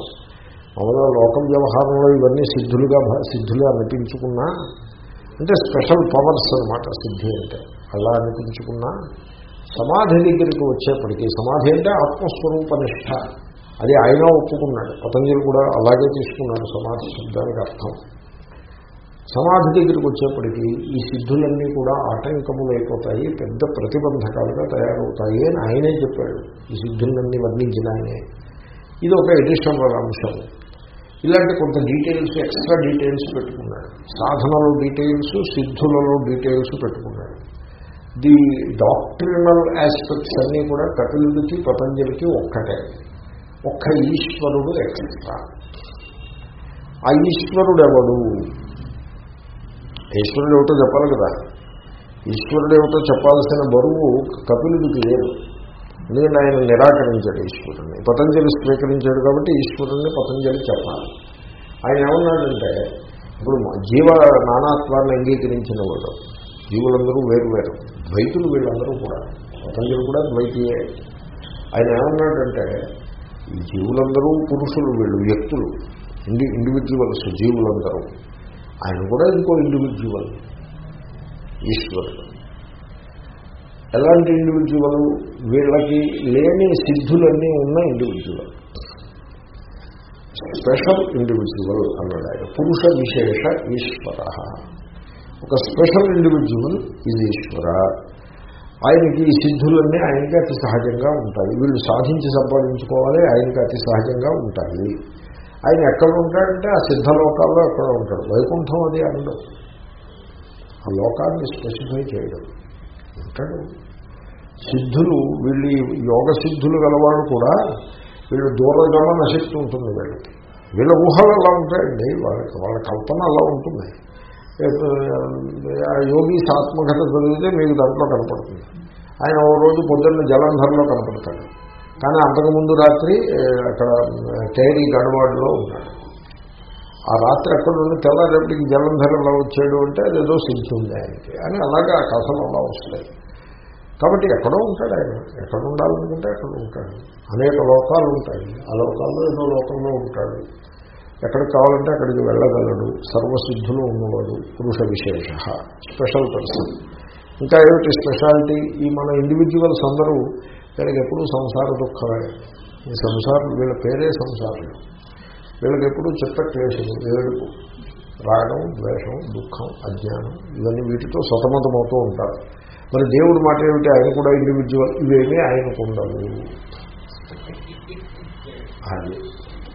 మామూలుగా లోకం వ్యవహారంలో ఇవన్నీ సిద్ధులుగా సిద్ధులు అనిపించుకున్నా అంటే స్పెషల్ పవర్స్ అనమాట సిద్ధి అంటే. అలా అనిపించుకున్నా సమాధి దగ్గరికి వచ్చేప్పటికీ సమాధి అంటే ఆత్మస్వరూప నిష్ట అది ఆయన ఒప్పుకున్నాడు. పతంజలి కూడా అలాగే తీసుకున్నాడు సమాధి శబ్దానికి అర్థం. సమాధి దగ్గరికి వచ్చేప్పటికీ ఈ సిద్ధులన్నీ కూడా ఆటంకములైపోతాయి పెద్ద ప్రతిబంధకాలుగా తయారవుతాయి అని ఆయనే చెప్పాడు. ఈ సిద్ధులన్నీ వర్ణించిన ఆయనే ఇది ఒక ఎడిషనల్ అంశం. ఇలాంటి కొంత డీటెయిల్స్ ఎక్స్ట్రా డీటెయిల్స్ పెట్టుకున్నాడు. సాధనలో డీటెయిల్స్ సిద్ధులలో డీటెయిల్స్ పెట్టుకున్నాడు. ది డాక్టరినల్ ఆస్పెక్ట్స్ అన్నీ కూడా కపిలుడికి పతంజలికి ఒక్కటే. ఒక్క ఈశ్వరుడు ఎక్కడ ఆ ఈశ్వరుడు ఎవడు ఈశ్వరుడు ఏమిటో చెప్పాలి కదా. ఈశ్వరుడు ఏమిటో చెప్పాల్సిన బరువు కపిలుడికి లేదు. నేను ఆయన నిరాకరించాడు ఈశ్వరుణ్ణి. పతంజలి స్వీకరించాడు కాబట్టి ఈశ్వరుణ్ణి పతంజలి చెప్పాలి. ఆయన ఏమన్నాడంటే ఇప్పుడు జీవ నానాత్వాన్ని అంగీకరించిన వాడు. జీవులందరూ వేరు వేరు. ద్వైతులు వీళ్ళందరూ కూడా. పతంజలి కూడా ద్వైతీయే. ఆయన ఏమన్నాడంటే ఈ జీవులందరూ పురుషులు వీళ్ళు వ్యక్తులు ఇండి ఇండివిజువల్స్ జీవులందరూ. ఆయన కూడా ఇంకో ఇండివిజువల్ ఈశ్వరుడు. ఎలాంటి ఇండివిజువల్ వీళ్ళకి లేని సిద్ధులన్నీ ఉన్న ఇండివిజువల్ స్పెషల్ ఇండివిజువల్ అన్నాడు ఆయన. పురుష విశేష ఈశ్వర. ఒక స్పెషల్ ఇండివిజువల్ ఇది ఈశ్వర. ఆయనకి ఈ సిద్ధులన్నీ ఆయనకి అతి సహజంగా ఉంటాయి. వీళ్ళు సాధించి సంపాదించుకోవాలి ఆయనకి అతి సహజంగా ఉంటాయి. ఆయన ఎక్కడ ఉంటాడంటే ఆ సిద్ధలోకాల్లో ఎక్కడ ఉంటాడు. వైకుంఠం అది అనడం. ఆ లోకాన్ని స్పెసిఫై చేయడం. ఉంటాడు. సిద్ధులు వీళ్ళు యోగ సిద్ధులు గలవాళ్ళు కూడా వీళ్ళు దూరగమన శక్తి ఉంటుంది వీళ్ళకి. వీళ్ళ ఊహలు అలా ఉంటాయండి? వాళ్ళ వాళ్ళ కల్పన అలా ఉంటుంది. యోగి ఆత్మకథ చదివితే మీకు దాంట్లో కనపడుతుంది. ఆయన ఓ రోజు పొద్దున్న జలంధర్లో కనపడతాడు. కానీ అంతకుముందు రాత్రి అక్కడ టైరీ గడవాడులో ఉన్నాడు ఆ రాత్రి అక్కడ నుండి తెల్లారేపటికి జలంధరలో వచ్చాడు అంటే అదేదో సిద్ధి ఉంది ఆయనకి. అని అలాగే ఆ కథలు అలా వస్తాయి. కాబట్టి ఎక్కడో ఉంటాడు ఆయన. ఎక్కడ ఉండాలనుకుంటే అక్కడ ఉంటాడు. అనేక లోకాలు ఉంటాయి. ఆ లోకాల్లో ఏదో లోకంలో ఉంటాడు. ఎక్కడికి కావాలంటే అక్కడికి వెళ్ళగలడు. సర్వసిద్ధులు ఉన్నవాడు పురుష విశేష స్పెషల్ పర్సన్ ఇంకా ఏమిటి స్పెషాలిటీ ఈ మన ఇండివిజువల్స్ అందరూ వీళ్ళకి ఎప్పుడూ సంసార దుఃఖమే. ఈ సంసారం వీళ్ళ పేరే సంసారం. వీళ్ళకి ఎప్పుడూ చిత్త క్లేశము ఏడుపు రాగం ద్వేషం దుఃఖం అజ్ఞానం ఇవన్నీ వీటితో సతమతమవుతూ ఉంటారు. మరి దేవుడు మాట ఏమిటి? ఆయన కూడా ఇండివిజువల్ ఇవేమీ ఆయనకు ఉండవు. అది.